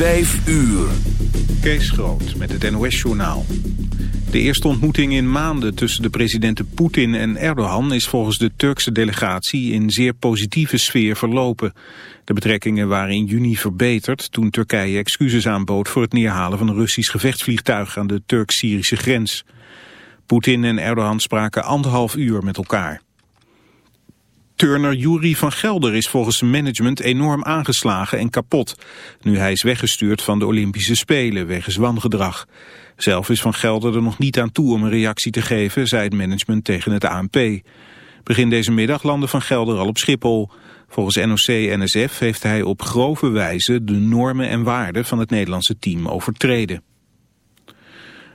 Vijf uur. Kees Groot met het NOS-journaal. De eerste ontmoeting in maanden tussen de presidenten Poetin en Erdogan... is volgens de Turkse delegatie in zeer positieve sfeer verlopen. De betrekkingen waren in juni verbeterd... toen Turkije excuses aanbood voor het neerhalen van een Russisch gevechtsvliegtuig... aan de Turk-Syrische grens. Poetin en Erdogan spraken anderhalf uur met elkaar. Turner Jury van Gelder is volgens zijn management enorm aangeslagen en kapot. Nu hij is weggestuurd van de Olympische Spelen wegens wangedrag. Zelf is Van Gelder er nog niet aan toe om een reactie te geven, zei het management tegen het ANP. Begin deze middag landde Van Gelder al op Schiphol. Volgens NOC-NSF heeft hij op grove wijze de normen en waarden van het Nederlandse team overtreden.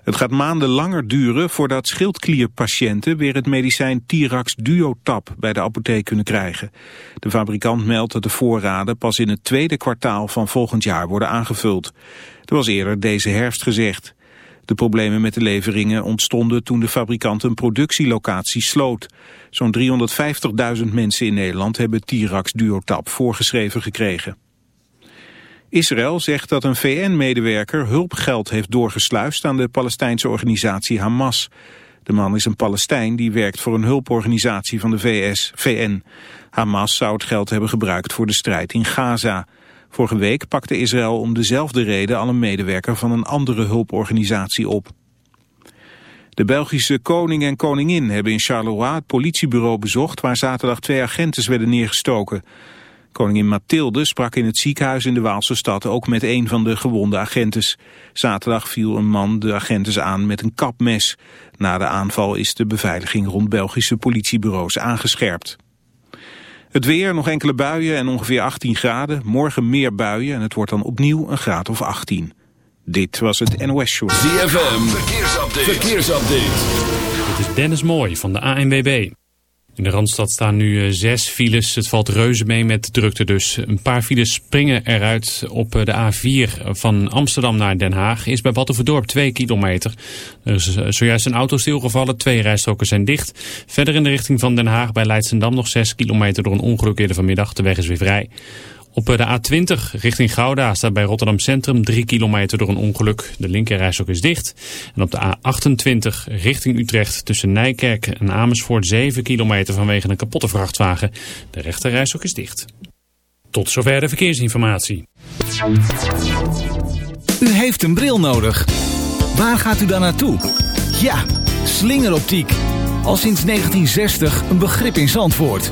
Het gaat maanden langer duren voordat schildklierpatiënten weer het medicijn Tirax Duotap bij de apotheek kunnen krijgen. De fabrikant meldt dat de voorraden pas in het tweede kwartaal van volgend jaar worden aangevuld. Dat was eerder deze herfst gezegd. De problemen met de leveringen ontstonden toen de fabrikant een productielocatie sloot. Zo'n 350.000 mensen in Nederland hebben Tirax Duotap voorgeschreven gekregen. Israël zegt dat een VN-medewerker hulpgeld heeft doorgesluist aan de Palestijnse organisatie Hamas. De man is een Palestijn die werkt voor een hulporganisatie van de VS, VN. Hamas zou het geld hebben gebruikt voor de strijd in Gaza. Vorige week pakte Israël om dezelfde reden al een medewerker van een andere hulporganisatie op. De Belgische koning en koningin hebben in Charleroi het politiebureau bezocht... waar zaterdag twee agenten werden neergestoken. Koningin Mathilde sprak in het ziekenhuis in de Waalse stad ook met een van de gewonde agentes. Zaterdag viel een man de agentes aan met een kapmes. Na de aanval is de beveiliging rond Belgische politiebureaus aangescherpt. Het weer, nog enkele buien en ongeveer 18 graden. Morgen meer buien en het wordt dan opnieuw een graad of 18. Dit was het NOS Show. ZFM, verkeersupdate. verkeersupdate. Dit is Dennis Mooij van de ANWB. In de Randstad staan nu eh, zes files. Het valt reuze mee met drukte dus. Een paar files springen eruit op eh, de A4 van Amsterdam naar Den Haag. Is bij Battenverdorp 2 kilometer. Er is eh, zojuist een auto stilgevallen. Twee rijstroken zijn dicht. Verder in de richting van Den Haag bij Leidsendam nog 6 kilometer door een ongeluk eerder vanmiddag. De weg is weer vrij. Op de A20 richting Gouda staat bij Rotterdam Centrum 3 kilometer door een ongeluk. De linkerrijstok is dicht. En op de A28 richting Utrecht tussen Nijkerk en Amersfoort 7 kilometer vanwege een kapotte vrachtwagen. De rechterrijstok is dicht. Tot zover de verkeersinformatie. U heeft een bril nodig. Waar gaat u dan naartoe? Ja, slingeroptiek. Al sinds 1960 een begrip in Zandvoort.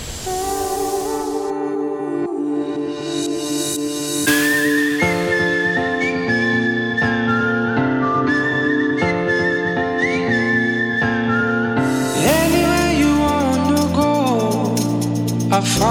I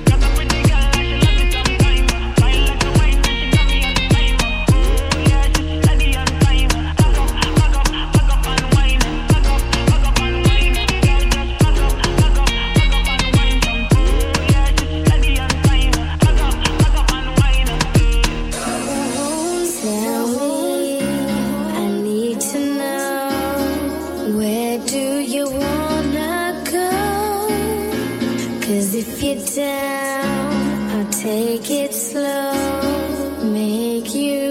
If you're down, I'll take it slow, make you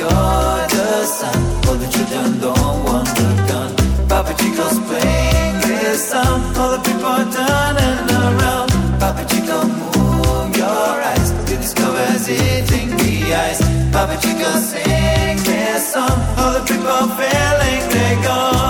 you're the sun. The don't want the gun. Papa Chico's playing his. All the people are around. Chico, move your eyes. The sing this song. All the people feeling they're gone.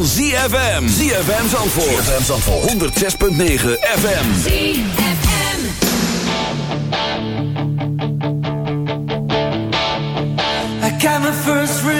van ZFM. ZFM Zandvoort. ZFM Zandvoort. 106.9 FM. ZFM. I got my first real